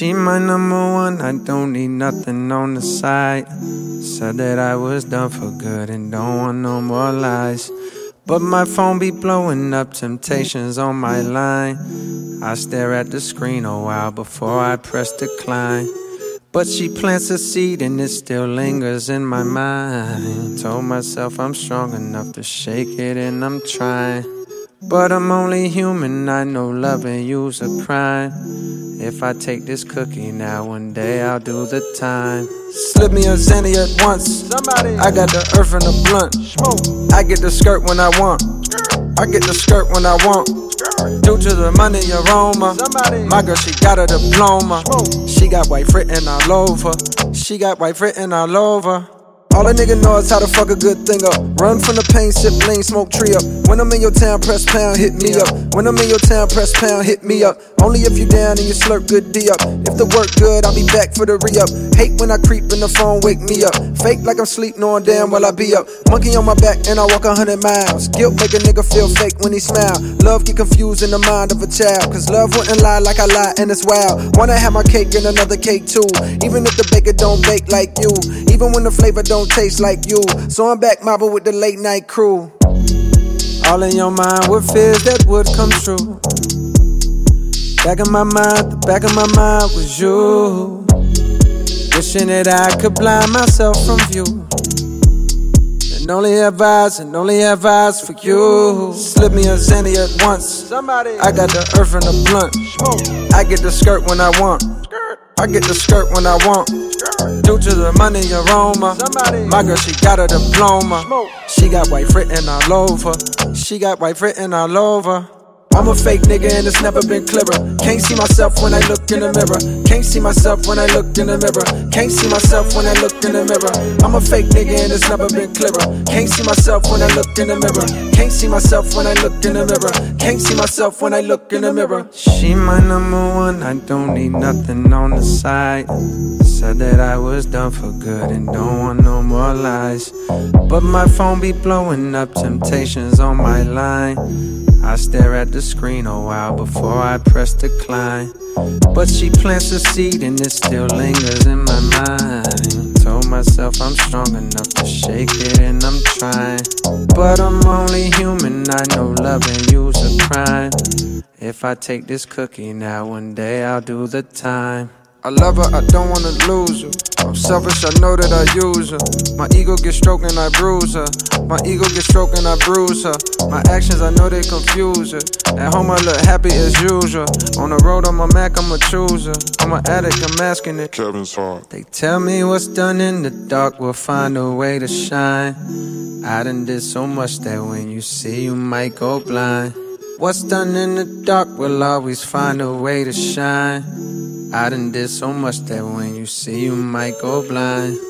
She my number one, I don't need nothing on the side. Said that I was done for good and don't want no more lies. But my phone be blowing up temptations on my line. I stare at the screen a while before I press decline. But she plants a seed and it still lingers in my mind. Told myself I'm strong enough to shake it and I'm trying. But I'm only human, I know loving you's a crime. If I take this cookie now, one day I'll do the time. Slip me a Zanny at once. Somebody. I got the earth and the blunt. Smoke. I get the skirt when I want. I get the skirt when I want. Due to the money aroma. Somebody. My girl, she got a diploma. Smoke. She got white written all over. She got white written all over. All a nigga know is how to fuck a good thing up. Run from the pain, sip lean, smoke tree up. When I'm in your town, press pound, hit me up. When I'm in your town, press pound, hit me up. Only if you down and you slurp good D up. If the work good, I'll be back for the re up. Hate when I creep in the phone, wake me up. Fake like I'm sleep, knowing damn while I be up. Monkey on my back and I walk a hundred miles. Guilt make a nigga feel fake when he smile. Love get confused in the mind of a child. Cause love wouldn't lie like I lie and it's wild. Wanna have my cake and another cake too. Even if the baker don't bake like you. Even when the flavor don't taste like you. So I'm back mobbing with the late night crew. All in your mind were fears that would come true. Back in my mind, the back of my mind was you. Wishing that I could blind myself from view. And only have eyes, and only have eyes for you. Slip me a Zanny at once. Somebody. I got the earth and the blunt. I get the skirt when I want. I get the skirt when I want. Due to the money aroma. My girl, she got a diploma. She got white written all over. She got white written all over. I'm a fake nigga and it's never been clearer. Can't see myself when I look in the mirror. Can't see myself when I look in the mirror. Can't see myself when I look in the mirror. I'm a fake nigga and it's never been clearer. Can't see myself when I look in the mirror. Can't see myself when I look in the mirror. Can't see myself when I look in the mirror. She my number one, I don't need nothing on the side. Said that I was done for good and don't want no more lies. But my phone be blowing up temptations on my line. I stare at the screen a while before I press decline. But she plants a seed and it still lingers in my mind. Told myself I'm strong enough to shake it and I'm trying. But I'm only human, I know loving you's a crime. If I take this cookie now, one day I'll do the time. I love her, I don't wanna lose her. I'm selfish, I know that I use her. My ego gets stroked and I bruise her. My ego gets stroked and I bruise her. My actions, I know they confuse her. At home, I look happy as usual. On the road, I'm a Mac, I'm a chooser. I'm an addict, I'm asking it. Kevin's heart. They tell me what's done in the dark will find a way to shine. I done did so much that when you see, you might go blind. What's done in the dark will always find a way to shine. I done did so much that when you see, you might go blind.